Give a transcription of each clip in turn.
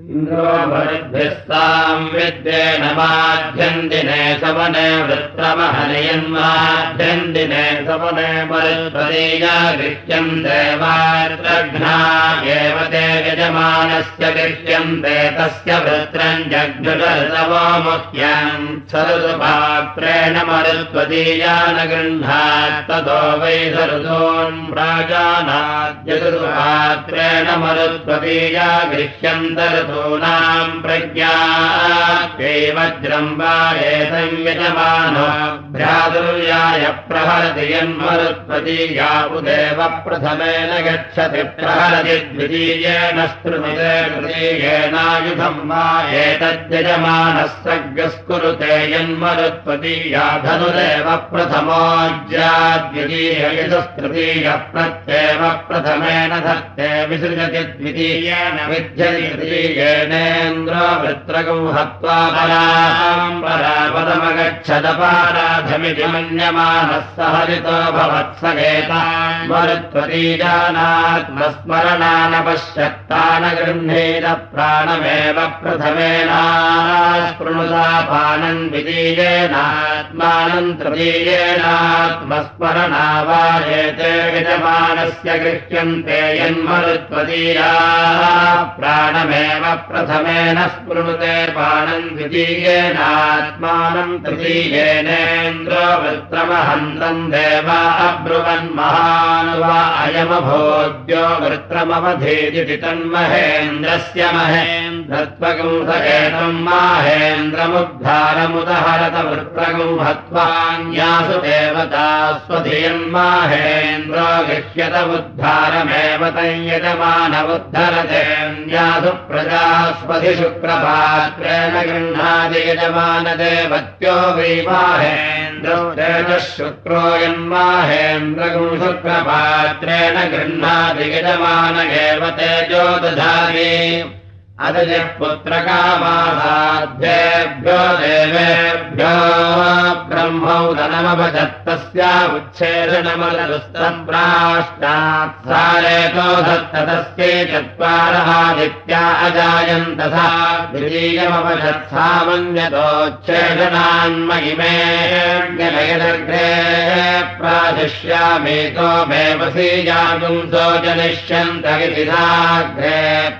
इन्द्रोभृद्भिस्ताम् विद्येन माध्यन्दिने सवने वृत्रमहनयन्माध्यन्दिने सवने मरुत्वदीया गृह्यन्ते वात्रघ्ना एव ते यजमानस्य गृह्यन्ते तस्य वृत्रम् मुख्यम् सरसुपात्रेण मरुत्वदीया न गृह्णात् ततो वै सरसोन् प्राजानाद्यसुपात्रेण मरुत्वदीया गृह्यन्तर वज्रम् वा एतयजमानो भ्रातुर्याय प्रहरति यन्मरुत्पति यावुदेव प्रथमेन गच्छति प्रहरति द्वितीयेन स्तृणुते तृतीयेनायुधम् वा एतद्यजमानः सर्गस्कुरुते यन्मरुत्पति या धनुरेव प्रथमोज्याद्वितीययुधस्तृतीयः प्रत्येव प्रथमेन धत्ते विसृजति द्वितीयेन विद्यति ेन्द्रवृत्रगौ हत्वा परापदमगच्छदपाराधमिति मन्यमानः स हरितो भवत्सगेतामरुत्वतीजानात्मस्मरणानपश्यत्ता न गृह्णेन प्राणमेव प्रथमेनास्पृणुतापानम् द्वितीयेनात्मानम् तृतीयेनात्मस्मरणा वा एते यजमानस्य गृह्यन्ते यन्मरुत्वतीया प्राणमेव प्रथमेन स्पृणुते पाणम् द्वितीयेनात्मानम् तृतीयेनेन्द्रवृत्रमहन्तम् देवा अब्रुवन्महान् वा अयमभोद्यो वृत्रमवधेति तन्महेन्द्रस्य एतम् माहेन्द्रमुद्धारमुदहरत वृत्रगम् हत्वान्यासु देवता स्वधियन्माहेन्द्रो गृह्यत उद्धारमेव तञ्यजमानमुद्धरतेऽन्यासु प्रजा गृह्णादियजमानदेवत्यो वैमाहेन्द्रो तेजः शुक्रो यन्माहेन्द्रगुम् शुक्रपात्रेण गृह्णादियजमान एव तेजो दधामि अदजः पुत्रकामासाध्येभ्यो देवेभ्यो ब्रह्मौदनमभजत्तस्या उच्छेदनमलदुस्तम्प्राष्टात् सारेतो धत्ततस्यै चत्वारहादित्या अजायन् तथा द्वितीयमपजत्सामन्यतोच्छेदनान्महिमे ज्ञलयदग्रे प्राशिष्यामेतो मेवसीजागुंसो जनिष्यन्त इति साग्रे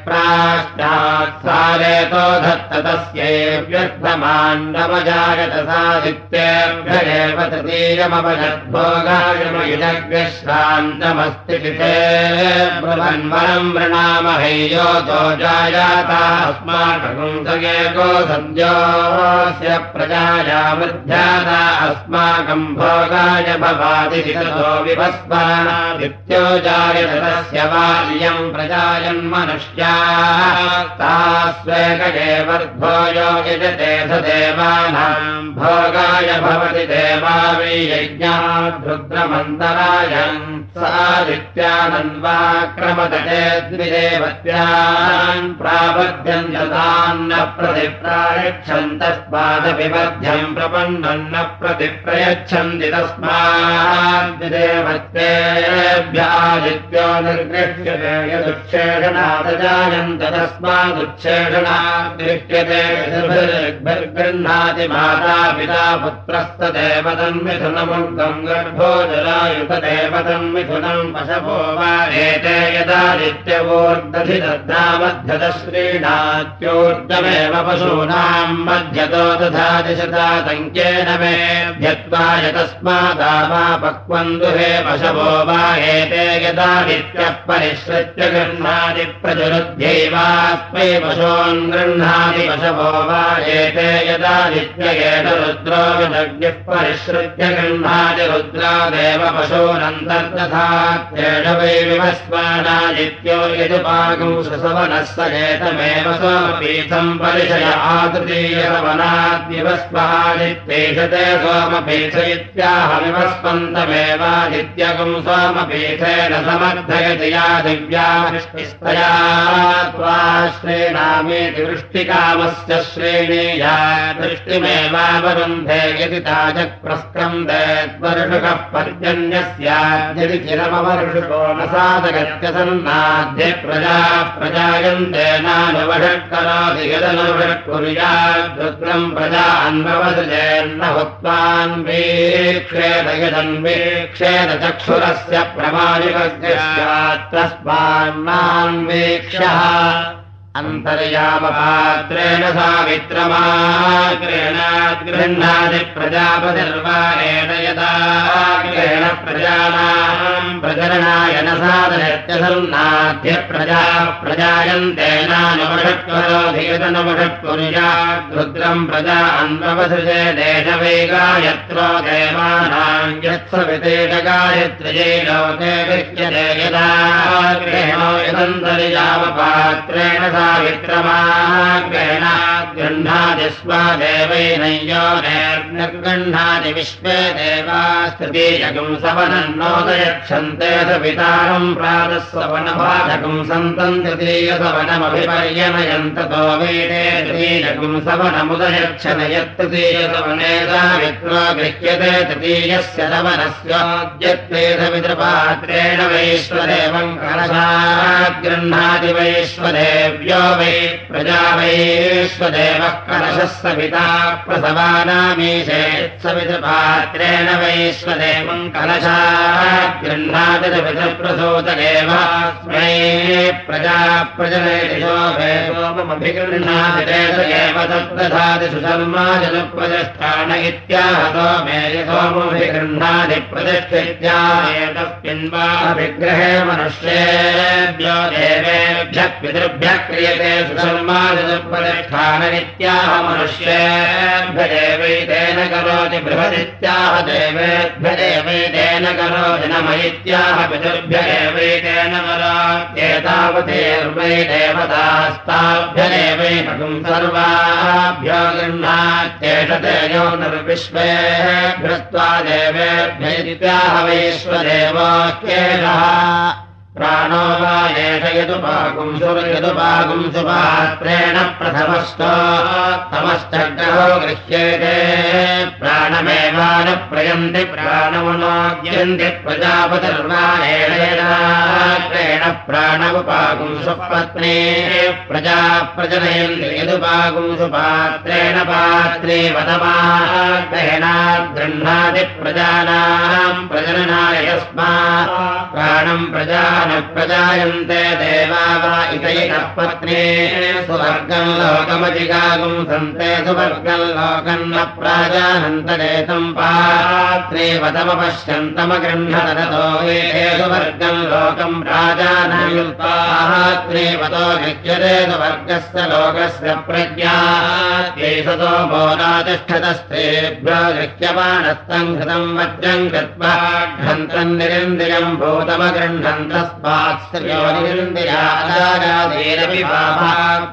प्राष्टात् सारेतो धत्त तस्यैव्यर्थमाण्डमजागत सादित्येभ्य एव तृतीयमपजद्भोगायमयुजग्रश्रान्तमस्ति चिते ब्रह्मन्वरम् वृणामहैयोतो जायाता अस्माकगुंसगेको सद्योस्य प्रजाया वृद्ध्याता अस्माकम् भोगाय भवादि ततो विभस्मादित्यो जायत तस्य बाल्यम् प्रजायन्मनुष्या तास्वेकये वर्धोयो यजते स देवानाम् भोगाय भवति देवा वै यज्ञाद्रुद्रमन्तरायम् सादित्यानन्वाक्रमदते द्विदेवत्यान् प्राबध्यम् यथान्न प्रतिप्रायच्छन्तस्मादपिबध्यम् प्रपन्नम् न प्रतिप्रयच्छन्ति तस्माद्देवत्तेभ्यादित्यो निर्गृह्यते यदुच्छेषणादजायन्त तस्मादुच्छेषणाद्गृह्यते गृह्णाति माता पिता पुत्रस्तदेव तन्मिथुनमुग्गम् गर्भो जलायुतदेव तन्मिथुनम् पशवो वा एते यदादित्यवोर्दधि दद्धामध्यदश्रीणात्योर्जमेव पशूनाम् मध्यतो दधाति शतातङ्केन मे ध्यत्वा यतस्मादामा पक्वम् दुहे पशवो वा एते यदादित्यः परिश्रित्य गृह्णाति प्रचुरुध्यैवास्मै पशून् गृह्णाति पशवो वा एते यदादित्ययेन रुद्रो विदग्निः परिश्रुत्य गृह्णाति रुद्रादेव वै विवस्मानादित्यो यजुपागौ ससवनः स एतमेव सोमपीठम् आतृतीयवनाद्यवस्मादित्येष ते सोमपीठ इत्याह विवस्पन्तमेवादित्यगुम् सोमपीठेन समर्थयति या दिव्या त्वा श्रेणामेति वृष्टिकामस्य श्रेणीया दृष्टिमेवावरुन्धे यदि ताजक्प्रस्कन्दे त्वर्षुकः पर्जन्यस्याद्यदि चिरमवर्षुकोणसादगत्यसन्नाद्य प्रजा प्रजायन्ते यदनुवषट्कुर्याद्रुद्रम् प्रजा अन्ववसजेन्न हुत्वान् वीक्षेद यदन्वीक्षेद चक्षुरस्य प्रमाणिकस्य तस्मान्नान्वीक्ष्यः अन्तर्यामपात्रेण सावित्रमाग्रेण गृह्णाति प्रजापतिर्वारेण यदा ग्रेण प्रजानाम् प्रजननाय न साधयत्यसन्नाद्य प्रजा प्रजायन्ते रुद्रम् प्रजा अन्ववसृजे देशवेगा यत्रो देवानाम् यत्सविते गायत्रिजे लोके दृश्यते यदा ग्रेणो यदन्तर्यामपात्रेण विक्रमाग्रेण देवैनय्यो निर्गृह्णाति विश्वे देवास्तृतीयकम् सवनन्नोदयक्षन्ते सवितारम् प्रातः सवनभाजकम् सन्तम् तृतीयसवनमभिपर्यनयन्ततो वेदे यत्तृतीयसवने सावित्रो गृह्यते तृतीयस्य वैश्वदेवम् कलशात् गृह्णाति वैश्वदेव्य वै प्रजा वैश्वदेवः कलशः सविता प्रसवानामीशे सवितपात्रेण वैश्वदेवम् कलशा गृह्णातिप्रसूतदेव स्मै प्रजा प्रजनयतिशोभेमभिगृह्णातिरेव तत्प्रधाति सुधर्माजनुप्रतिष्ठान इत्याहतो मे सोमभिगृह्णाति प्रतिष्ठित्याहेतस्मिन् वा विग्रहे मनुष्येभ्यो देवेभ्यः पितृभ्यः क्रियते सुधर्माजनुप्रतिष्ठाननित्याह मनुष्येभ्यदेवैतेन करोति बृहदित्याह देवेभ्य देवैतेन करोति नम इत्याह पितृभ्य एवैतेन करोत्येतावतेर्वै देवतास्ताभ्यदेवैकम् सर्वाभ्यो गृह्णात्येष तेजो निर्विश्वेभ्यस्त्वा देवेभ्य इत्याह वैश्वदेवोऽख्येषः प्राणो वा एष यदुपाकुम् सुर्यदुपाकुम् सुपात्रेण प्रथमस्तमश्चग्रहो गृह्येते। प्राणमेवानुप्रयन्ति प्राणमुनोद्यन्ति प्रजापतिर्वाणेण प्राणमुपाकुम् सुपत्ने प्रजा प्रजनयन्ति यदुपाकुम् सुपात्रेण पात्रे वदमाग्रहेणात् गृह्णाति प्रजानाम् प्रजननाय यस्मात् प्रजायन्ते देवा वा इतयिनः पत्ने सुवर्गम् लोकमजिगागुम् सन्ते सुवर्गम् लोकम् न प्राजानन्तरेतम् पात्रे वतमपश्यन्तमगृह्णततो वेदे सुवर्गम् लोकम् प्राजानयुक्तात्रे वतो गृह्यते सुवर्गस्य लोकस्य प्रज्ञा सतो मोदातिष्ठतस्तेभ्यो गृह्यमाणस्तम् घृतम् वज्रम् कृत्वा घ्रन्तम् निरिन्द्रियम् भूतमगृह्णन्तः स्मात्स्योनिरपि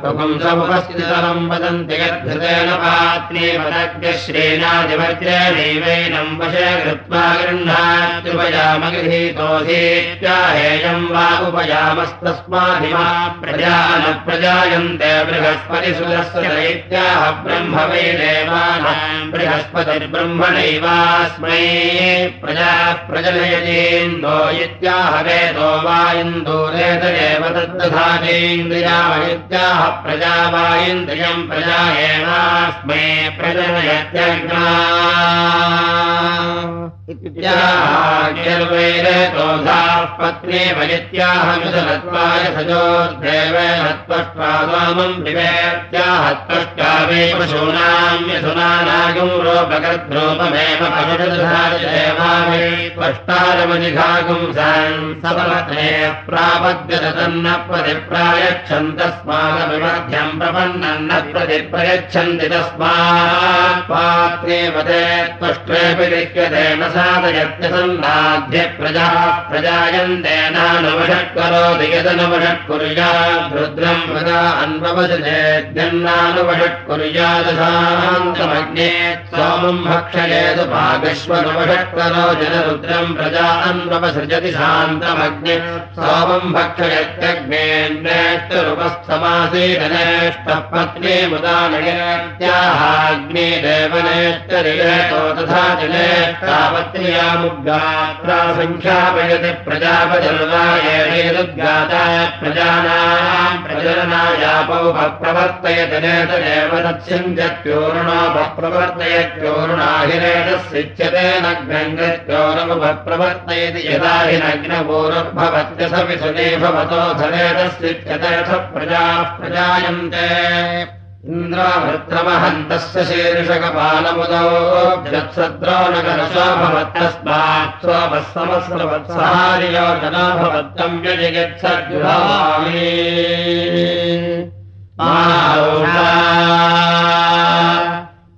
पुंसमुपस्थितम् वदन्ति यद्धृतेन पात्रे पदग्रश्रेणादिवज्रेणैवैनम् वशे कृत्वा गृह्णात्युपयामगृहीतोऽधीत्याहेयम् वा उपयामस्तस्माधिमा प्रजा न प्रजायन्ते बृहस्पतिसुरस्य दैत्याः ब्रह्म वै देवानाम् बृहस्पतिर्ब्रह्मणैवास्मै प्रजा प्रजनयतीन्दो इत्याह वेदो वा इन्दूरेतरेव तद्दधानेन्द्रियावैत्याः प्रजा वा इन्द्रियम् प्रजा एवास्मै प्रजनयत्यग्ना पत्नी वयत्याहमिदलत्वाय सजोर्देवत्वष्ट्वा वामम् विवेत्याहत्वष्ट्वा वै पशूनाम् यशुनानागम् रोपकद्रूपमेव पशुदधादेवा वै त्वष्टारमनिघागुम् सान् सपलते प्रापद्यतन्न प्रतिप्रायच्छन् तस्मादविमध्यम् प्रपन्नम् न प्रतिप्रयच्छन्ति तस्मात् पात्रे वदे त्वष्ट्वेऽपि लिख्यते न प्रजा प्रजायन्तेनानुवषट्करोति यदनुवषट्कुर्यात् रुद्रम् प्रजा अन्ववसनेद्यन्नानुवषट्कुर्यादशान्तमग्ने सोमम् भक्षयेतु भागश्वनुवषट्करो जनरुद्रम् प्रजा अन्ववसृजति शान्तमग्ने सोमम् भक्षयत्यग्नेष्टरूपस्थमासीदनेष्टः पत्नी मुदानयत्याहाग्ने देवनेष्टरिलेतो तथा जनेष्टावत् मात्र्यामुद्गात्रा सङ्ख्यापयति प्रजापजल्वायेदुद्गाता प्रजानाम् प्रजलनायापौपप्रवर्तयति नेतदेव तत्सिञ्जत्योरुणोपप्रवर्तयत्योरुणाहिरेतस्सिच्यते नग्नङ्गत्योरुमुपप्रवर्तयति यदा हि नग्नपूरुर्भवत्य स विसुने भवतो धनेतस्सिच्यते प्रजाः प्रजायन्ते इन्द्रावृत्रमहन्तस्य शीर्षकपालमुदौ जना भवत्तम् व्यजिगच्छद्युभामि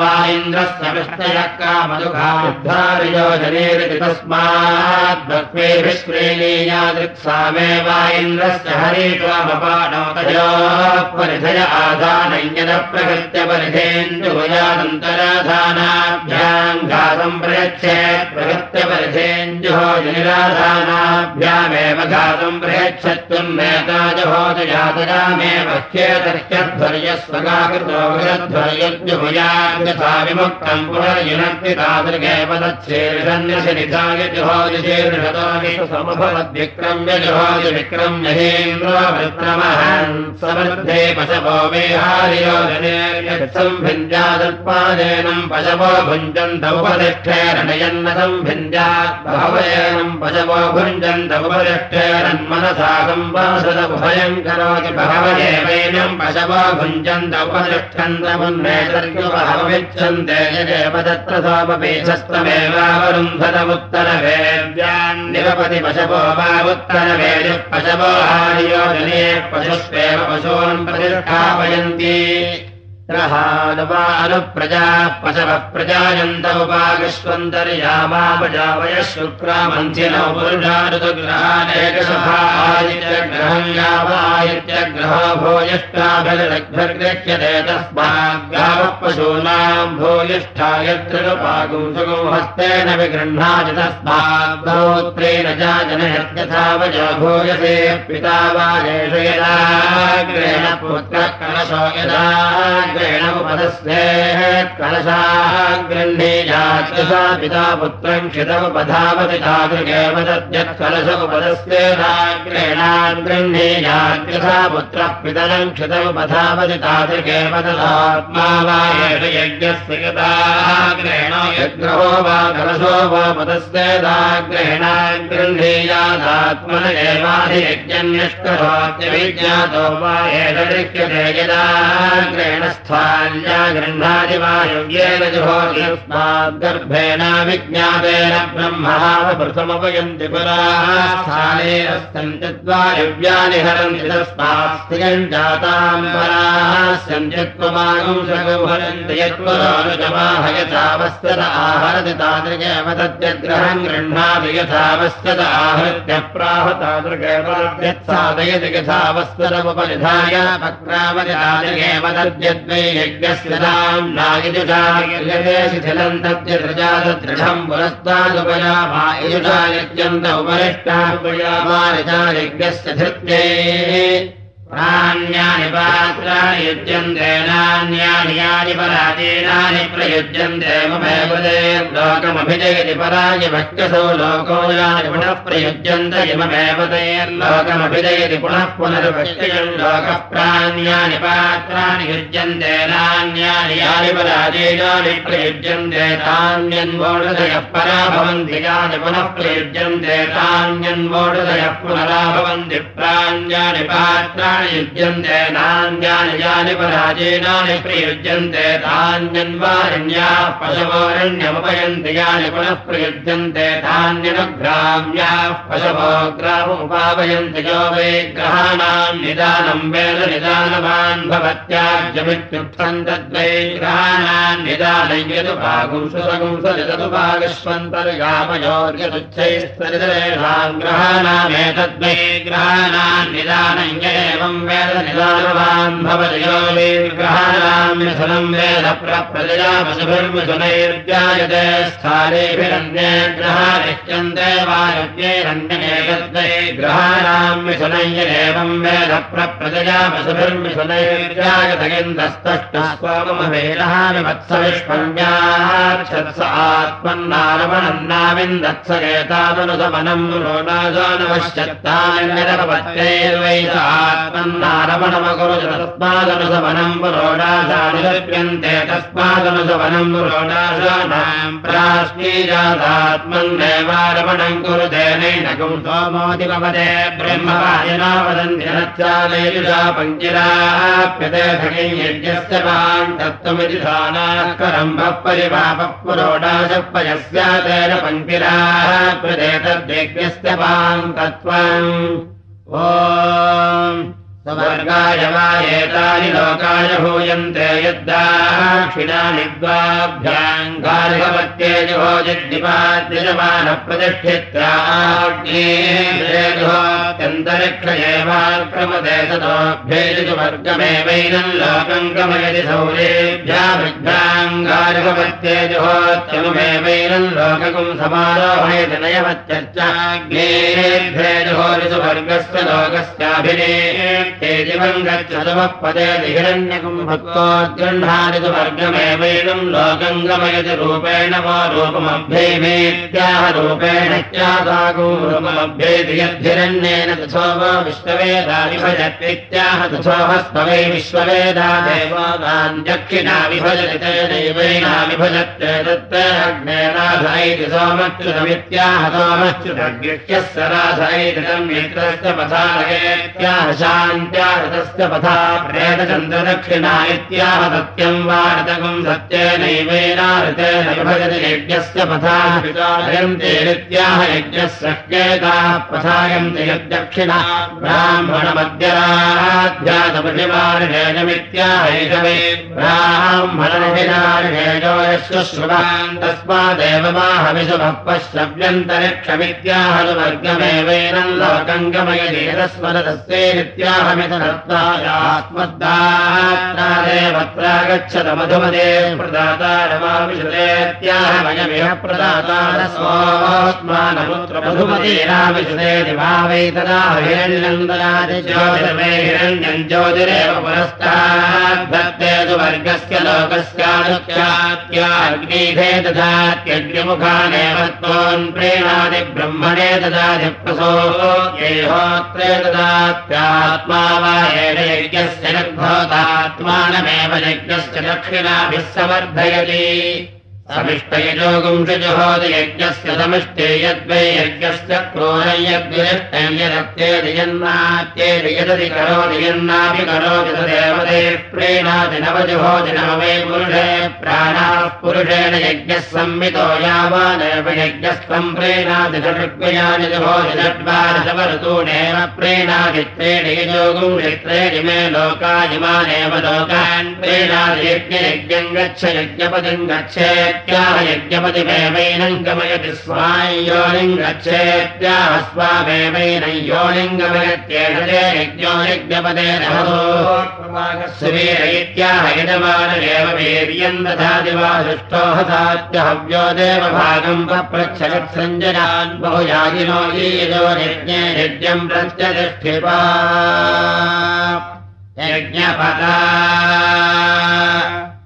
वा इन्द्रस्य विष्णयः कामदुघायो जनेरिति तस्माद्भक्वेभिश्रेणीया दृक्सामे वा इन्द्रस्य हरित्वामपाणोतयो परिधय आधानय्यदप्रकृत्य परिधेन्दुभयादन्तराधानाभ्याम् घातम् प्रयच्छेत् प्रकृत्य परिधेन्दुहो जनिराधानाभ्यामेव घातम् प्रयच्छत्वम् नेताजभोजयातयामेव ह्येतर्ह्यध्वर्यस्वगाकृतो विरध्वर्यद्युभयान्यथा विमुक्तम् पुनर्युनक्ति तादृगेव विक्रम्य हेन्द्रो विक्रमहन् समृद्धे पशवो पशवो पशवो भुञ्जन्त उपदिष्ठेरन्मनसाकम् वासदभयम् करोति बहवयेवैनम् पशवो भुञ्जन्त यदेव तत्र सोमपेशस्तमेवावरुन्धतमुत्तरवेद्यान्निवपति पशवो वा उत्तरवेदिः पशवो हार्योजने पशुष्वेव पशून् प्रतिष्ठापयन्ति अनुप्रजाः पशवः प्रजायन्त उपागस्वन्तर्यामापजावयः शुक्रामन्थिनौ पुरुषारुतग्रहानेकसभादित्यग्रहम् यावादित्यग्रहो भूयिष्ठाभिर्गृह्यते तस्माद्गावः पशूनाम् भूयिष्ठा यत्रिनुपागुम् सुगुम् हस्तेन विगृह्णाति तस्माद्भौत्रेण जाजनयत्यथा वजो भूयसे पिता वा येषु यदाग्रेण पुत्रः कलशो यदा उपदस्ते कलशाः गृह्णीयात्सा पिता पुत्रम् क्षितमुपधावति तादृगेव तद्यत्कलश उपदस्तेनाग्रेणान् गृह्णीयात्यथा पुत्रः पितरम् क्षितमुपधावति तादृगेव तदात्मा वा एष यज्ञस्य यदाग्रेण यग्रहो वा कलशो वा पदस्तेदाग्रेणान् गृह्णीयादात्मन एवाधियज्ञन्यष्करोत्यविज्ञातो वा लिख्यते यदाग्रेण स्थाल्या गृह्णाति वा योग्येन जुहोतिस्माद्गर्भेण विज्ञातेन ब्रह्मः सन्त्यद्वायुव्यानि हरन्ति तस्मास्तियम् जाताम् सगुहरन्ति यत्पुरानुजमाहयथावस्तत आहरति तादृगेव तद्यग्रहम् गृह्णाति यथावस्तत आहृत्य प्राह तादृगेव यथावस्तरमुपनिधाय पक्रामति तादृगेव तद्यद्वै यज्ञस्य ताम् नायजुषा शिथिलम् तद्य दृजादृढम् पुरस्तादुपयामा यजुषा यज्ञन्त उपरिष्टापयामा यज्ञस्य धृत्यै प्राण्यानि पात्राणि युज्यन्ते नान्यानि यानि परादीनानि प्रयुज्यन्ते। ममेव लोकमभिजयति पराय भक्त्यसौ लोको यानि पुनः प्रयुज्यन्त इममेव तैर्लोकमभिजयति पुनः पुनर्भक्त्ययम् लोकः प्राण्यानि पात्राणि युज्यन्ते नान्यानि यानि परादीनानि प्रयुज्यन्ते। तान्यन्वोढदयः परा भवन्ति यानि पुनः प्रयुज्यन्ते। तान्यन्वोढदयः पुनरा भवन्ति प्राण्यानि पात्राणि युज्यन्ते नान्यानि यानि यानि पराजीनानि प्रयुज्यन्ते तान्यन्वारण्याः पशवोरण्यमुपयन्ति यानि पुनः प्रयुज्यन्ते तान्यनुग्राम्याः पशवो ग्राममुपावयन्ति यो वै ग्रहाणाम् निदानम् वेद निदानवान् भवत्याज्यमित्युक्तम् तद्वै यदुभागुंसुरगुंसलितदुभागश्वन्तर्गामयोर्यदुच्छैस्तरितरेषाम् ग्रहाणामेतद्वै ग्रहाणाम् निदानम् य एवम् वेद निदानवान् भवति यो वै ग्रहाणाम् मिथुनम् वेद प्रप्रजया पशुभिर्मिथुनैर्जायते स्थानेभिरन्ये ग्रहानित्यन्ते वायव्यैरन्यमेतद्वै ग्रहाणाम् मिथुनम् य एवम् वेद प्रप्रजया पशुभिर्मिथुनैर्जायतगिन्दस्तष्टस्वामहेलहानिवत्सविष्पन्याक्षत्स आत्मन्नारमणन्नाविन्दत्स एतादनुसमनम् पुरोणाजानिलप्यन्ते तस्मादनुसमनम् पुरोणाजानाम् प्राश्नीजातात्मन्नेवारमणम् कुरुतेनैनकम् सोमोदिपवदे ब्रह्मवादिना वदन्ति नच्चालयुषा पङ्किराप्यते धगैयज्ञस्य वान् तत्त्वमिति धानाकरम्भः परिपापः पुरोडाशपयस्यातेन पङ्किराप्यते तद्यज्ञस्य वान् तत्त्वम्। ओ स्वर्गाय वा एतानि लोकाय भूयन्ते यद्दाक्षिणानि द्वाभ्याम् गार्हवत्येजोजिद्दिपाद्यजमानप्रतिष्ठित्यान्तरिक्ष एवाक्रमते ततोऽभ्येजुवर्गमेवैनम् लोकम् गमयति सौरेभ्याभ्याम् गार्हवत्येजोत्यमुमेवैनम् लोककुम् समारोहयति नयवच्चर्चाग्नेभ्येजोरिसुवर्गस्य लोकस्याभिने दिवम् गच्छतमः पदे हिरण्यकम् भक्तोद्गृह्णादितु वर्गमेवैनम् लोकम् गमयति रूपेण वा रूपमभ्यैमेत्याह रूपेण रूपमभ्येति यद्धिरण्येन तथो वा विश्ववेदा विश्ववेदा विभजति तेनैवैना विभजत्ते तत्र अग्नेनाथ इति सोमच्युतमित्याह सोमच्युतगृह्यस्य राध इति तम् मित्रस्य पथालयेत्याह शान्त्याहतस्य पथा प्रेतचन्द्रदक्षिणा इत्याह सत्यम् वा सत्येनैवेनाऋतेन विभजति यज्ञस्य पथा पितायन्तेरित्याह यज्ञस्य केताः पथायन्ति यद्दक्षिणा ब्राह्मणमद्यराध्यातपतिमार्हेजमित्याहैषवे ब्राह्मणनिधिनार्हेजो यस्य श्रुवान् तस्मादेव माहविषुभः पश्यव्यन्तरिक्षमित्याह वर्गमेवैनम् लोकम् गमयति यतस्मरतस्यैत्याहमितरत्नायात्मद्दात्रादेवत्रागच्छत मधुमदे प्रदातारमाविशतेत्याहमयमिह प्रदातारस्वोत्मानपुत्र मधुमतीराविशते दिवावैतदा हिरण्यन्दनादि ज्योतिर्मे हिरण्यम् ज्योतिरेव पुरस्ताद्धत्ते तु वर्गस्य लोकस्यानुख्यात्याग्निधे ददात्यग्निमुखानेव त्वन् प्रेणादि ब्रह्मणे ददाति प्रसो येहोत्रे ददात्यात्मा वा यज्ञस्य निर्भवतात्मानमेव यज्ञस्य दक्षिणाभिः समर्थयति समिष्टयजोगुंशजुहोदयज्ञस्य समिष्टे यद्वै यज्ञस्य क्रोरं यद्विरिष्टं यदत्येति यन्नात्येति यदति करोति तदेव ते प्रेणाति नवजुहोति नव वै पुरुषे प्राणाः पुरुषेण यज्ञः संवितो यावानेव यज्ञस्थम् प्रेणाति षड्वियानि जुहोति षड्वारसवऋतूनेव प्रेणाति त्रेणि यजोगुंशि त्रेणि मे लोकायमानेव लोकान् प्रेणाति यज्ञयज्ञम् गच्छ यज्ञपतिम् गच्छेत् गच्छेत्याह यज्ञपतिमेवैनम् गमयति स्वायोनिम् गच्छेत्याह स्वामेवैनं योनिम् गमयत्येषते यज्ञो यज्ञपदे नवीरैत्याह यजमानरेव वीर्यम् दधाति वा दृष्टो हसात्य हव्यो देवभागम् पप्रच्छगत्सञ्जनान् बहुयाजिनो यीयजो यज्ञे यज्ञम् प्रत्यतिष्ठिपा यज्ञपदा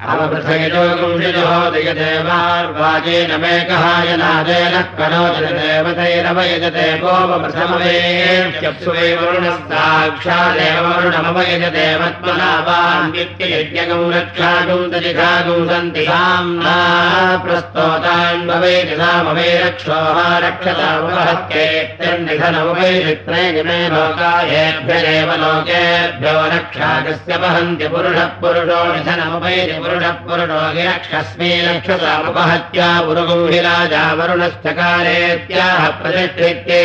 अवपृथयजोगुंशिजोदयदेवार्वाजेन मेकहायनादेन कनोददेवतैरवयजते गोपप्रथमवेप्सुवे वरुणस्ताक्षादेव वरुणमवयजते मत्मनावान्वित्ययज्ञगं रक्षागुं तजिघागुं सन्ति साम्ना प्रस्तोतान् भवेति सामवे रक्षोः रक्षतामुपहत्येत्यन्निधनमुपैरित्रे निमे लोकायेभ्यरेव लोकेभ्यो रक्षागस्य वहन्ति पुरुषः पुरुषो निधनमुपैति पुरुषः पुरुषो गिरक्षस्मै रक्षतामुपहत्या पुरुगुंहिराजा वरुणश्चकारेत्याह प्रतिष्ठित्यै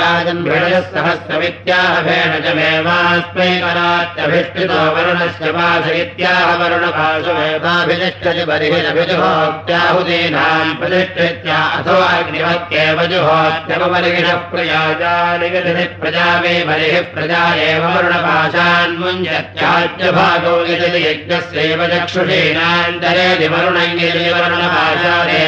राजन् भेडजः सहस्रमित्याह भेडजमेवास्मै करात्यभिष्ठितो वरुणस्य पाश इत्याह वरुणपाशमेवाभितिष्ठति बर्हिरभिजुहोत्याहुदीनाम् प्रतिष्ठित्या अथो अग्निवत्येव जुहोत्यपबर्हिणः प्रयाजा निगदिनि प्रजा मे बर्हिः प्रजा एव वरुणपाशान्मुञ्जत्याज्यभागो यजति यज्ञस्यैव चक्षुषीणान्तरे वरुणैर्वरुणपाशादेवैनम्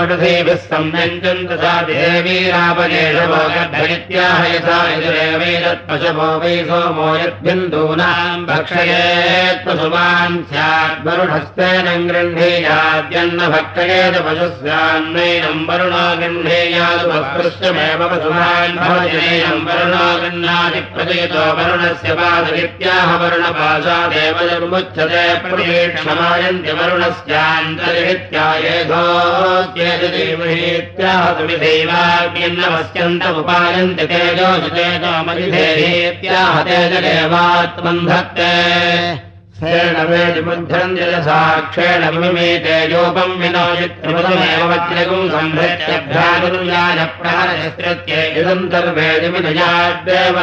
सम्यञ्जन् तथा देवीरापदेशभोगभ्यनित्याह यथा वै यद्बिन्दूनाम् भक्षयेत्पशुमान् स्यात् वरुणस्तेन गृह्णीयाद्यन्न भक्षयेत पशुस्यान्नैनम् वरुणो गृह्णीयादुपस्पृश्यमेव पशुमान् भवजनैनम् वरुणो गृह्णातिप्रजयतो वरुणस्य पादवित्याह वरुणपाशादेव निर्मुच्यते प्रतीक्षमायन्ति वरुणस्यान्तरित्यायेधोत्येतदेवहेत्याह तुमिदैवाग्यन्नमस्यन्तमुपायन्ति तेजोजुतेजोमधिधेहेत्याह तेजदेवात्मन्धत्ते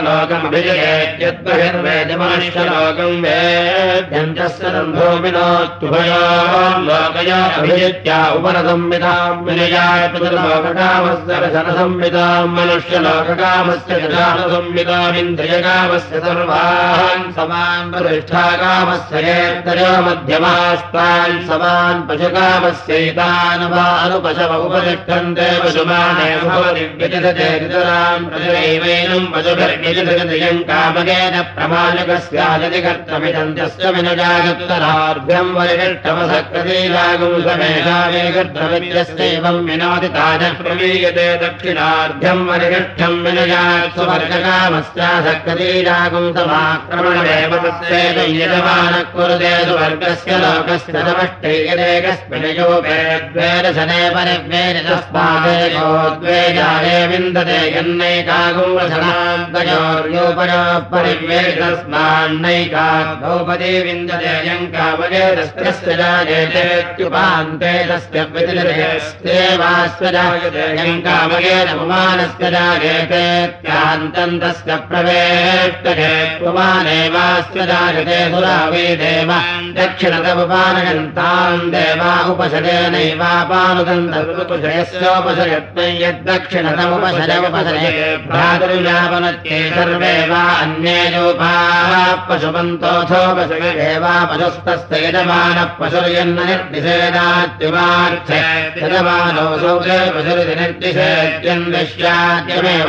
लोकमभिजयेद्यद्बहिर्वेदमनुष्यलोकम् वेद्यन्तस्य रन्धो विनोत्युभयो लोकया अभिजित्या उपरसंविधाम् विनयात्लोककामस्य रसनसंविधाम् मनुष्यलोककामस्य रसानसंविधामिन्द्रियकामस्य सर्वान् समान् प्रतिष्ठाकामस्य ेत्तरो मध्यमास्तान् समान् पशुकामस्यैतान् वा अनुपशव उपतिष्ठन्ते पशुमानेव्यतिराम् पशुरैवैनम् पशुभिर्व्यतियम् कामकेन प्रमाणकस्याजति कर्तमिदन्त्यस्य विनुजागत्तरार्भ्यम् वरिष्ठमसकृतीलागुम् समेधामे कर्तमित्यस्यैवम् विनोति ताजः प्रमीयते दक्षिणार्भ्यम् वरिष्ठम् विनुजात् सुवर्गकामस्यासकृतीलागुम् समाक्रमणमेव तस्यैव यजमान सुवर्गस्य लोकस्य समष्टैकस्मिन् योपेद्वेदशने परिवेद तस्मादेको द्वे जाले विन्दते यन्नैकागुवसनान्तयोर्योपयो परिवेद तस्मान्नैका द्रौपदी विन्दते यङ्कामगेदस्त्रस्य जायेतेत्युपान्ते तस्य विदिलेस्तेवास्य जायते यङ्कामगेदपुमानस्य जायेतेत्यान्तम् तस्य प्रवेष्टके पुमानेवास्य जायते सुरावे देव दक्षिणतमुपानयन्ताम् देवा। उपसरेनैवापानुदन्तयस्योपसयत्नै यद्दक्षिणतमुपसरमुपसरे भ्रातुर्यापनत्ये सर्वे वा अन्ये योपाः पशुपन्तोऽथोपसरेवा पशुस्तस्य यजमानः पशुर्यन्न निर्दिशेदात्युमार्थे यजमानो सौरे पशुरिति निर्दिशेत्यन्दिश्याद्यमेव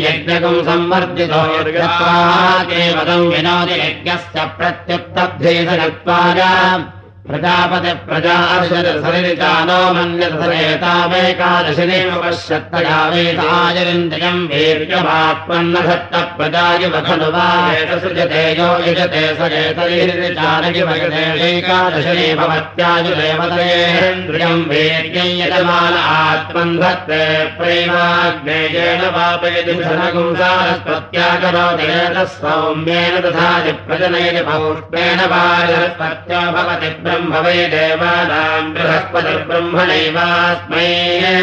यज्ञकम् संवर्धितो केवलम् विनोदि यज्ञस्य प्रत्युत्तब्धेन प्रजापतिप्रजानो मन्यतामेकादशिनेव पश्यत्तया वेदायरिन्द्रियम् वीर्यमात्मन्न धत्त प्रजायुव खलु वा एतसृजते यो युजते स एतैर्चानयुवैकादशिने भवत्यायुदेवतयेन्द्रियम् वीर्यम् यजमान आत्मन् धत्ते प्रेमाग्नेयेन वापयति धनगुंसारस्पत्याकरोदयेत सौम्येन तथा प्रजनयति पौष्पेण वारस्पत्या भवति देवानाम् बृहस्पतिर्ब्रह्मणैवास्मै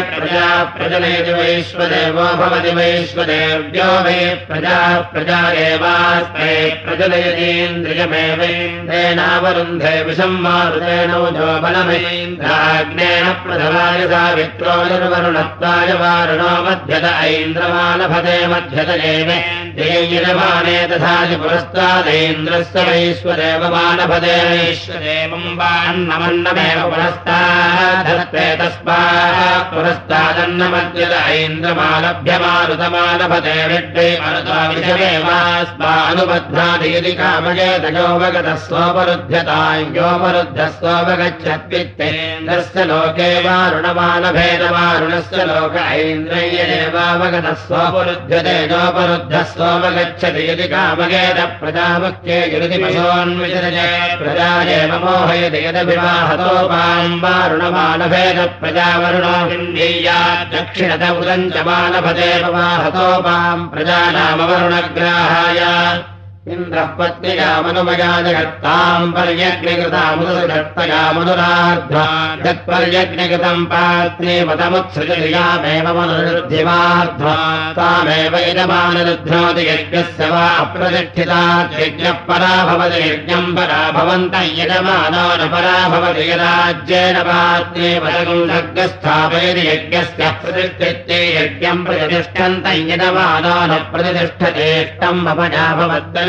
प्रजा प्रजनयति वैश्वदेवो भवति वैश्वदेव्यो वै प्रजा प्रजा एवास्मै प्रजनयतीन्द्रियमेवैन्द्रेणावरुन्धे विषम् मारुतेन उजो बलमैन्द्राग्नेन प्रथमाय सावित्रो निर्वरुणत्वाय वारुणो मध्यत ऐन्द्रमालभते मध्यत एव जययजमाने तथा च पुरस्तादेन्द्रस्य वैश्वदेव मानभदेश्वदेवम् वा अन्नमन्नमेव पुरस्ताद्धत्ते तस्मात् पुरस्तादन्नमद्यत मरुताविषमेवास्मानुबध्नाति यदि कामयेतयोपगतः स्वोपरुध्यतायोपरुद्धः स्वोपगच्छत्वित्तेन्द्रस्य लोके वारुणमालभेदवारुणस्य लोक ऐन्द्रय्यदेवावगतः स्वोपरुध्यते योपरुद्धः स्वोपगच्छति यदि कामयेत प्रजामुख्ये गिरिति पशोन्विचरजे प्रजा एव मोहयति यदभिवाहतोपाम् वारुणमानभेद प्रजावरुणो हिन्दीया दक्षिणत उदञ्च मानभदेव वाहतोपाम् प्रजानामवरुणग्राहाय इन्द्रः पत्न्यामनुमया जगत्ताम् पर्यग्निकृतामुदर्तयामनुराध्वा यत्पर्यग्निकृतम् पात्रे मदमुत्सृजयामेव मनुरुद्धिमाध्वा। तामेव इदमानरुध्नोति यज्ञस्य वा अप्रतिष्ठिता यज्ञः परा भवति यज्ञम् परा भवन्तः यजमानो न परा भवति यराज्येन पात्रे पदगुण्डग्रस्थापयति यज्ञस्य प्रतिष्ठित्ये यज्ञम् प्रतिष्ठन्तः यजमानो न प्रतिष्ठतेष्टम् अपजा भवद्दनिष्ठ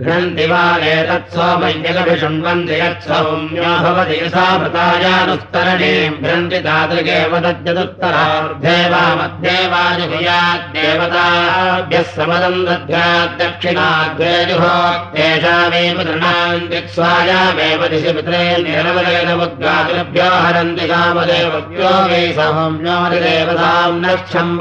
घ्नन्ति वा एतत्सोमय्यगभिशृण्वन्ति यत्सौम्यो भवति यसा मृतायानुस्तरणीम् घ्नन्ति तादृगेव तद्यदुत्तरार्धे वा मध्ये वा जुहुयाद्देवताभ्यः समदम् दध्याद्दक्षिणाग्रे जुहो तेषामेव तृणाम् दिक्स्वायामेव पित्रे निरवदयनमुद्गादिभ्यो हरन्ति कामदेवभ्यो वै सौम्यो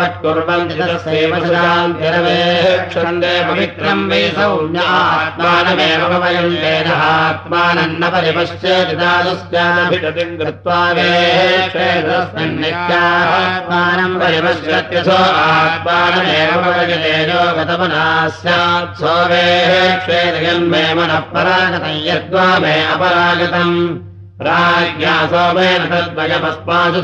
वट्कुर्वन्ति तस्यैव सदाम् निरवेक्षन्दे पवित्रम् वै सौम्या आत्मानमेव वयम् वेदः आत्मानम् न परिपश्येतिदादस्याभिगतिम् कृत्वा वेक्षेतस्मिन्नित्यात्मानम् परिपश्यत्यसो आत्मानमेव वयतेजो गतमनः स्यात् सो वेक्षेतयन्मे मनः परागतम् यद्वा मे अपरागतम् राज्ञा सोमेन तद्वयमस्मासु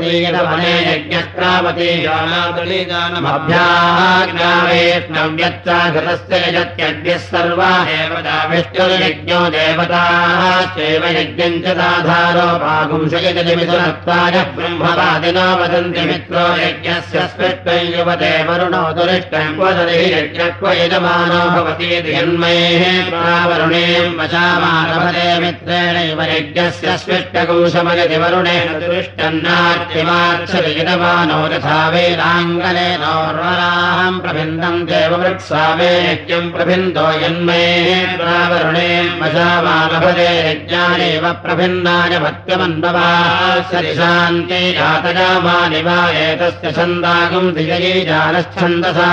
नीयतमने यज्ञस्त्रामतीभ्याज्ञावेष्णव्यच्चाघृतस्य यजत्यद्यः सर्वा एव विष्णुर्यज्ञो देवताश्चैव यज्ञम् च साधारोपागुंशयजमितुरत्वाय ब्रह्मवादिनो वदन्ति मित्रो यज्ञस्य स्पृष्टम् युवते वरुणो दुरिष्टम् वदति यज्ञत्व यजमानो भवतीति जन्मैः प्रावरुणे वशामारभते मित्रेणैव यज्ञस्य स्पृष्टकुंशमयति वरुणेन दुरिष्टन्नार्तिमार्च्छलितमानो यथा वेदाङ्गलेनोर्वराहम् प्रभिन्दम् देववृत्सामे यज्ञम् प्रभिन्दो यन्मैः प्रावरुणे वशामारभते यज्ञानेव प्रभिन्नाय भक्त्यमन्ववा सरिशान्ते जातजामानि वा एतस्य छन्दागम् धिजयी जानश्छन्दसा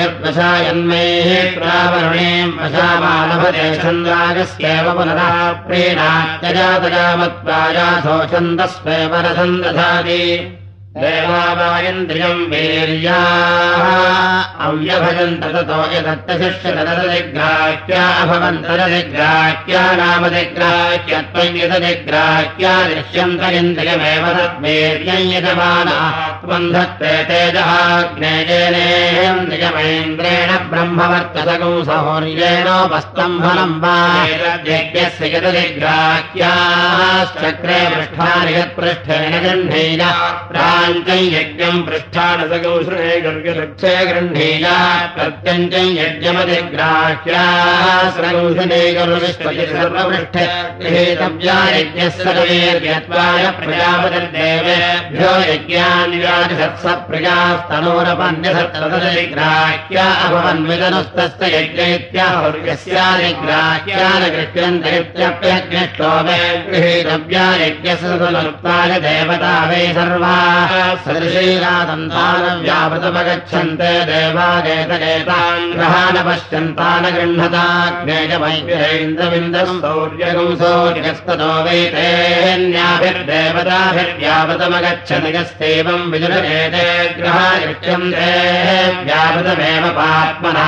यद्वशा यन्मैः प्रावरुणे वशामालभते छन्दागस्येव पुनरा प्रीणात्यजातजामत्वाजासो छन्दस्वेव रथम् दधाति। देवावायन्द्रियम् वीर्याः अव्यभजन्त ततो यदत्तशिष्यतददिग्राह्या अभवन्तरदिग्राह्या नामदिग्राह्यत्वम् यददिग्राह्या दृश्यन्त इन्द्रियमेव तद्वीर्यम् यजमानात्मा त्वम् धत्ते तेजहाग्नेयेनेन्द्रियमेन्द्रेण ब्रह्मवर्तसगौ सौर्येणोपस्तम्भनम् वा पृष्ठानि यत्पृष्ठेन प्राञ्चम् यज्ञम् श्रुणे गर्गलक्षे प्रत्यञ्चम् यज्ञस्य यज्ञान्यादिसत्सप्रियास्तनोरपन्यसत्तदधिग्राह्या अभवन्विदनुस्तस्य यज्ञ इत्याहुर्यस्यादिग्राह्यान गृह्यन्त सुलुप्ताय देवता वै सर्वाः सदृशीलादन्तानव्यावृतमगच्छन्ते देवादेतगेतान् ग्रहाण पश्यन्तान गृह्णताग्नेयवैन्द्रविन्दम् सौर्यगम् सौर्यस्ततो यस्यैवम् विदुरगेते ग्रहायच्छन्ते व्यावृतमेव पात्मना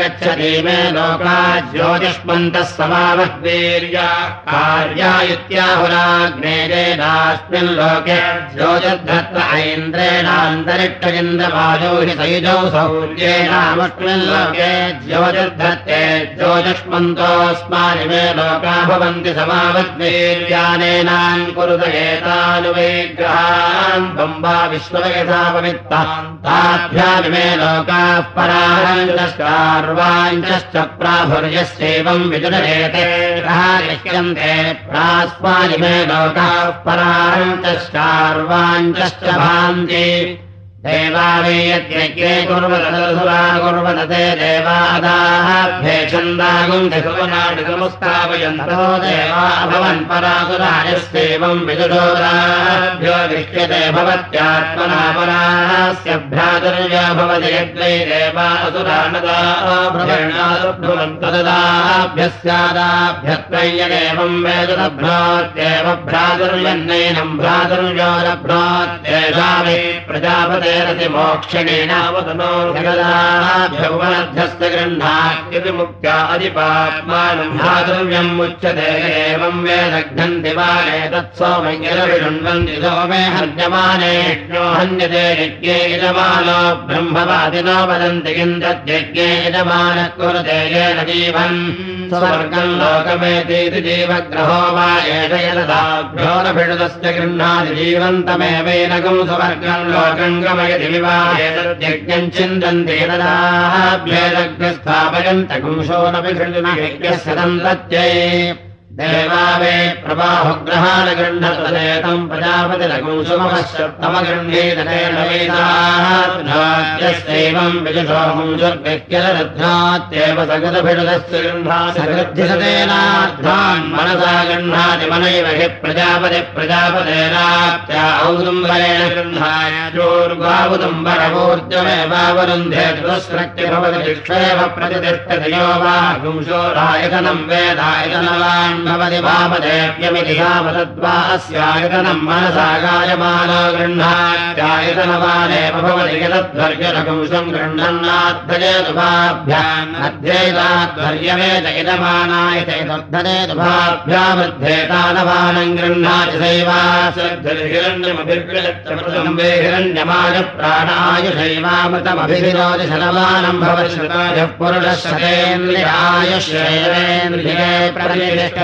गच्छति मे लोका ज्योतिष्मन्तः समावह्वीर्या कार्या इत्याहुराग्नेयेनास्मिन् लोके ज्योतिर्धत्त ऐन्द्रेणान्तरिक्ष इन्द्रवाजौ हि सयुजौ सौर्येणामस्मिन् लोके ज्योतिर्धत्ते ज्योतिष्मन्तोऽस्मानि मे लोका भवन्ति समावद्वीर्यानेनान् कुरुत बम्बा विश्वयथापमित्तान् ताभ्यामि मे लोकाः पराञ्चश्चार्वाञ्चश्च प्राभुर्यस्यैवम् विदुरेते ग्रहायन्ते प्रास्मानि मे लोकाः पराञ्चश्चार्वाञ्चश्च भान्ति देवावे यद्यज्ञे कुर्वतसुरा कुर्वतते देवादाभ्ये छन्दागुन्धिसुवनाटिकमुस्थापयन्तो देवा अभवन् परासुरायस्यैवम् विदुरोदाभ्यो दृश्यते भवत्यात्मना परास्य भ्रातुर्यो भवति यद्वै देवा असुरानदाभ्यस्यादाभ्यत्वय्यदेवम् वेदभ्रात्येव भ्रातुर्यन्नैनम् भ्रातुर्यो लभ्रात्येषा मे एवम् वेदघ्नम् दिवाने तत्सोमय्यरविशृण्वन्ति सोमे हन्यमानेष्णो हन्यते यज्ञे यजमानो ब्रह्मवादिनो वदन्ति किम् तद्यज्ञे यजमानः कुरुते येन जीवन् स्वर्गम् लोकमेतीति जीवग्रहो वा एष यददाभ्यो न भिडुतस्य गृह्णाति जीवन्तमेवैनकम् स्वर्गम् लोकम् गमयति विवाहेतद्यज्ञम् चिन्तन्ति यदाभ्येदग्रस्थापयन्त कुंशो न विघृणयज्ञस्य दन्तत्यै देवावे प्रबाहुग्रहाण गृह्णतदेतम् प्रजापतिरकुंसुमपश्यत्तमगृह्णीतनेन वेदास्यैवम् विजुषोमुञ्जुर्गह्यरध्नात्येव सगतभिडुदस्य गृह्णासगृध्यसतेनार्थान् मनसा गृह्णाति मनैव हि प्रजापति प्रजापतेनाप्त्या औदुम्बरेण गृह्णाय चोर्गावुदुम्बरमूर्जमेवावरुन्धे चतुस्रक्ति भवति शिक्षेव प्रतिष्ठति यो वा गुंशो रायतनम् वेदायतनवान् भवति वामदेव्यमिति सावतद्वा अस्यायतनम् मनसा गायमानो गृह्णात्यायतनवानेव भवति यदध्वर्यरकुंशम् गृह्णन्नाध्वजेतुभाभ्याम् अध्येताध्वर्यमेत इदमानाय चैतद्धनेतुभाभ्यामध्येतानवानम् गृह्णाति सैवासद्धिरण्यमभिर्गलच्छमृतम्बे हिरण्यमाय प्राणायुषैवामृतमभिविरोधि शलवानम् भवति श्रुतायः पुरुषश्रेन्द्रियायुष्येन्द्रिये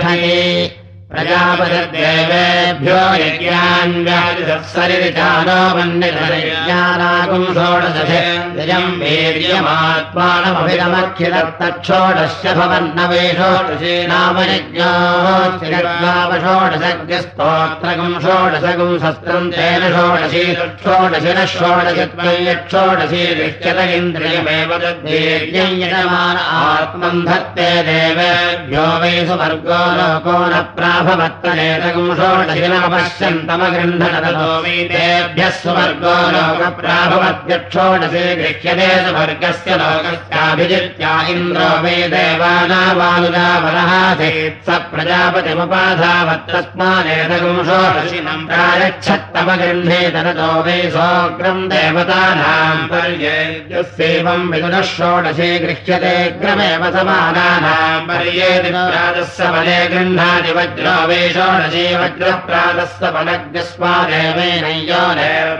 प्रतिष्ठति प्रजापतिर्देवेभ्यो यज्ञान्व्यादिसत्सरिचानो मन्यज्ञानागुम् षोडशम् वीर्यमात्मानमभिरमखिलत्तक्षोडश्च भवन्नवेषोडशे नाम यज्ञोऽषोडशज्ञस्तोत्रगुम् षोडशगुम् शस्त्रम् तेन षोडशी षोडशिनः षोडशत्वम् यक्षोडशी दृश्यत इन्द्रियमेव तद्वीर्यम् यजमान आत्मम् धत्ते देवेभ्यो वै सुवर्गो लोको न प्रा भवत्तनेतगुम् षोडशिनपश्यन्तमगृह्णतो वीतेभ्यः सुवर्गो लोकप्राभवत्यक्षोडशे गृह्यते सुवर्गस्य लोकस्याभिजित्या इन्द्रो वै देवानावानुजावरहासीत् स प्रजापतिमुपाधावत्तस्मानेतगुम् षोडशिनम् प्रायच्छत्तमगृह्णेत ततो वै सोऽग्रम् देवतानाम् पर्येत्यस्यैवम् विदुनः षोडशे गृह्यते ग्रमेव समानानाम् पर्येति प्रातः सबले गृह्णाति वज्र वज्रवेषोणशी वज्रप्रातस्सवनग्स्वादेवेनय्यो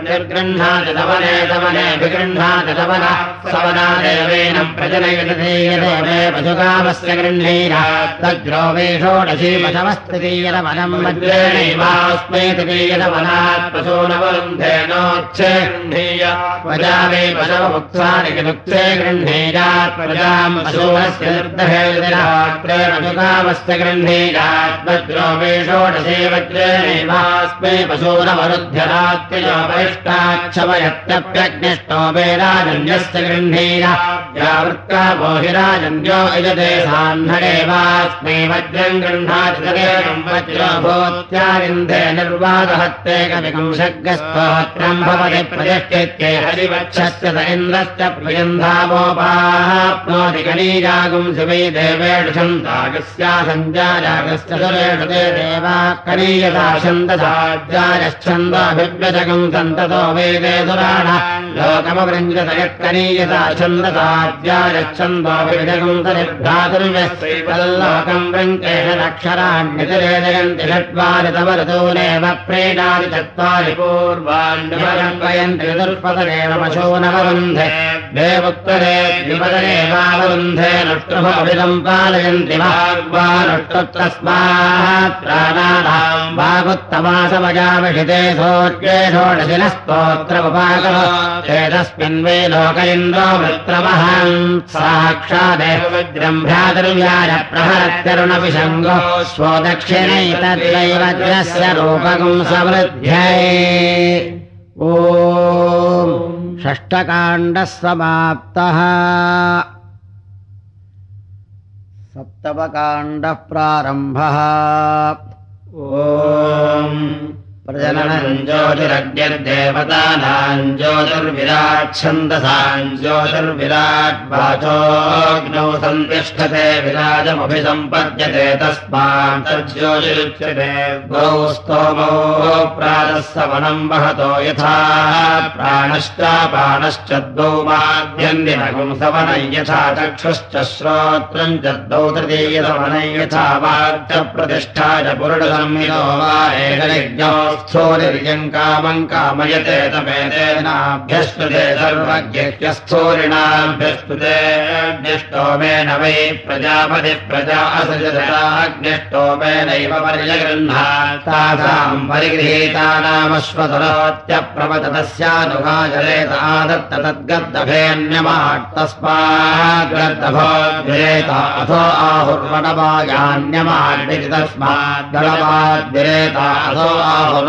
निर्गृह्णाति तवने तवने विगृह्णाति तवन सवना देवेन प्रजनयतधीयते पशुकामस्य गृह्णीरा तज्रोवेषोणशी पशवस्तीयतवनम् वज्रेणैवास्मै तदीयतवनात् पशूनवरुन्धेनोच्छे गृह्णीय प्रजावे पशवमुक्तानि किनुक्ते गृह्णीयात् प्रजाम् पशूनस्य निर्दहेदिनात्रेण पशुकामस्य गृह्णीयात् वज्रोवे पशूनवरुध्यनात्ययो वरिष्ठाक्षमयत्यप्यग्निष्टो वेराजन्यस्य यजते साह्नडेवास्मै वज्रम् गृह्णाति तदेकम् वज्रो भूत्यारिन्धे निर्वादहत्ते कविकंशग्रस्तोत्रम् भवति प्रतिष्ठित्ये हरिवक्षस्य स इन्द्रश्च प्रियन्धावोपाप्नोति कनीजागुम् शिवै देवेषु छन्दागस्या सञ्जाजागश्च सुरेषु देवा कनीयता सन्ततो वेदे सुराण। लोकमवृञ्जत यत्कनीयता छन्दसाज्जायच्छन्दोभिजगम् तनिर्भ्रातुर्व्यस्त्रैवल्लोकम् वृङ्केश अक्षराण्यतिरे जयन्ति षट्वारि तव ऋतूनेव प्रेणानि चत्वारि पूर्वाण्यपयन्ति चतुष्पदनेव पशो नवरुन्धे देवोत्तरे द्विपदनेवावरुन्धे नष्टुभविदम् पालयन्ति भाग्वानुष्टुतस्मात् सोऽर्गे षोडशिनस्तोत्रमुपाकरो चेतस्मिन् वे लोक इन्द्रो वृत्रमहम् साक्षादेव वज्रम् भ्रातुर्व्याय प्रहरत्यरुणविशङ्गो स्वो दक्षिणैतद्वैवज्रस्य रूपकम् समृद्ध्यै। ओ षष्ठकाण्डः समाप्तः सप्तमकाण्डः प्रारम्भः। ओ प्रजननम् ज्योतिरग्निर्देवतानाम् ज्योतिर्विराट् छन्दसाम् ज्योतिर्विराट् वाचोऽग्नौ सन्तिष्ठते तस्मात् तज्ज्योतिरुच्यते गौ स्तोमौ प्रातः सवनम् वहतो यथा प्राणश्चापानश्च द्वौ माध्यन्दिनगुम् सवनै यथा चक्षुश्च श्रोत्रम् च द्वौ तृतीयसवनै यथा वाक्च प्रतिष्ठा च पुरुषसंहितो वा एकयज्ञौ स्थूरिर्यम् कामम् कामयते तमेतेनाभ्यस्तुते सर्वज्ञस्थूरिणाभ्यस्तुतेऽग्निष्टोमेन वै प्रजापति प्रजा असृजताग्निष्टोमेनैव आदत्त तद्गर्दभेऽन्यमाट् तस्माद्गर्दभोद्विरेत अथो आहुर्वणवायान्यमाड्विति तस्माद्गणवाद्विरेत अथो आहुर्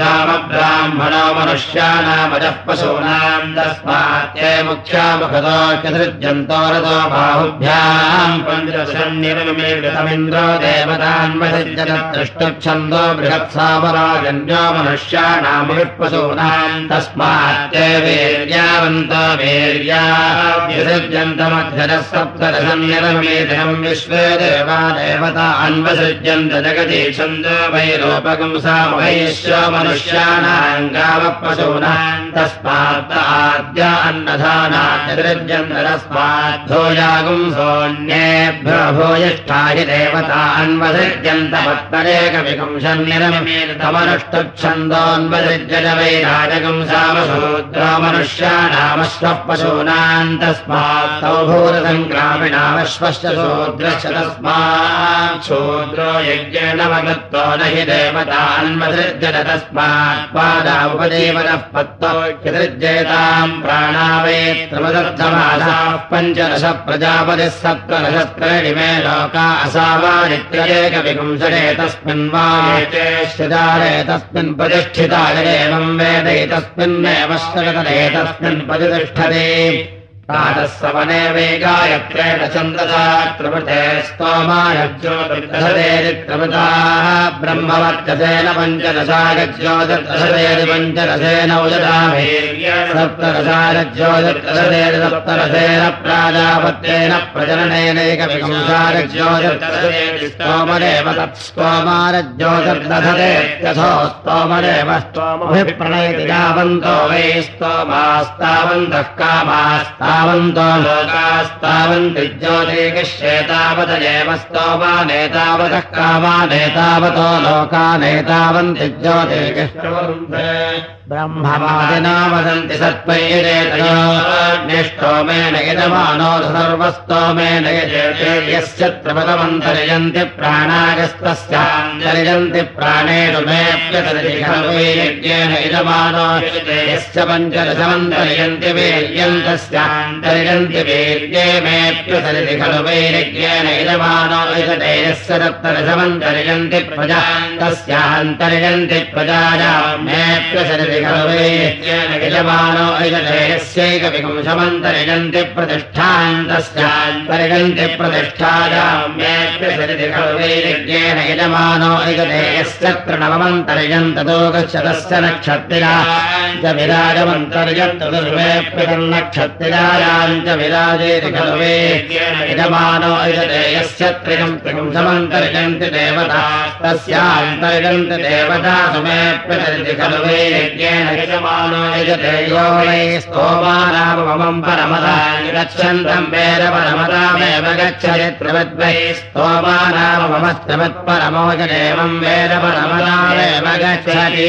सामब्राह्मणो मनुष्याणामजः पशूनाम् तस्मात्ये मुख्यामुखतोऽत्यसृज्यन्तो रतो बाहुभ्याम् निरममेतमिन्द्रो देवतान्वसृजत दृष्टुच्छन्दो बृहत्सामराजन्यो मनुष्याणामुपशूनाम् तस्मात्ये देवता अन्वसृज्यन्त जगति छन्द वैरूपकम् सामवैश्व मनुष्याणाम् गावपशूनाम् तस्मात् आद्य अन्नधानाद्यसृज्यन्त तस्माद्धूयागुम् सोऽन्येभ्यो भूयिष्ठा हि देवता अन्वसृज्यन्त पत्तरेकविकंशन्निरमेतमनुष्टुच्छन्दोऽन्वसृज्यज वैराजकम् सामसूद्राम मनुष्याणामश्वः पशूनाम् तस्मात् तौ भूरसङ्ग्रामिणामश्वश्च शूद्रश्च तस्मात् शूद्रो यज्ञेनवगत्तो न हि देवतान्मसृज्यत तस्मात्। पादा उपदेवनः पत्तो ह्यसृज्येताम् प्राणावेत्रमदर्थमासाः पञ्चदश प्रजापतिः सप्तदशत्रयिमे लोका असावानित्येकविपुंसरे तस्मिन् वा श्रितारे तस्मिन् प्रतिष्ठिताय एवम् वेदैतस्मिन्नेव तस्मिन् प्रतिष्ठते प्रातः सवने वेगायत्रेण छन्दसा त्रवृते स्तोमायज्योतिर्दशतेरित्रवृताः ब्रह्मवर्चसेन पञ्चदशायज्योतिर्दशतेरि पञ्चरसेन उददामे सप्तरसायज्योतिर्दशतेरि सप्तरसेन प्राजापत्येन प्रजननेनैकविंशारज्योतिर्दशतेरि स्तोमदेव तत्स्तोमारज्योतिर्दधतेत्यथो स्तोमदेव स्तोमभिप्रणयति यावन्तो वै स्तोमास्तावन्तः कामास्ता तावन्तो लोकास्तावन्ति ज्योतिकिश्चेतावदेव स्तोमानेतावतः कामानेतावतो लोकानेतावन्ति ज्योतिकिष्टवरुन्धे ब्रह्मवादिना वदन्ति सत्त्वैरेतयोष्टोमेन यजमानो सर्वस्तोमेन यस्य त्रिपदमन्तर्यन्ति प्राणागस्तस्यान्तर्यन्ति प्राणेषु मेऽप्यतर्यज्ञेन यजमानो यस्य पञ्चदशमन्तर्यन्ति वीर्यन्तस्यान्तर्यन्ति वीर्ये मेऽप्यतरिति खलु वैरज्ञेन यजमानो यजते यस्य दत्तरसमन्तर्यन्ति प्रजा तस्यान्तर्यन्ति प्रजायां मेऽप्यसरिति यजमानो यस्यैकविपुंशमन्तरिजन्ति प्रतिष्ठान्तस्यान्तरिजन्ति प्रतिष्ठायाम्येन यजमानो यस्य तृणवमन्तर्यन्ततो गच्छतस्य नक्षत्रिरा च विराजमन्तर्यन्तु दुर्वेप्यतन्नक्षत्रिरायाम् च विराजेति खलु वे। यजमानो यस्य त्रिगम् त्रिपुंशमन्तर्यन्ति देवता। तस्यान्तर्यन्ति देवता सुमेप्यतरिति खलु वे। यजमानो यजते यो वै स्तोमानाममम् परमदानि गच्छन्तम् वेद परमदामेव गच्छति त्रिवद्वै। जनेवम् वेद परमदामेव गच्छति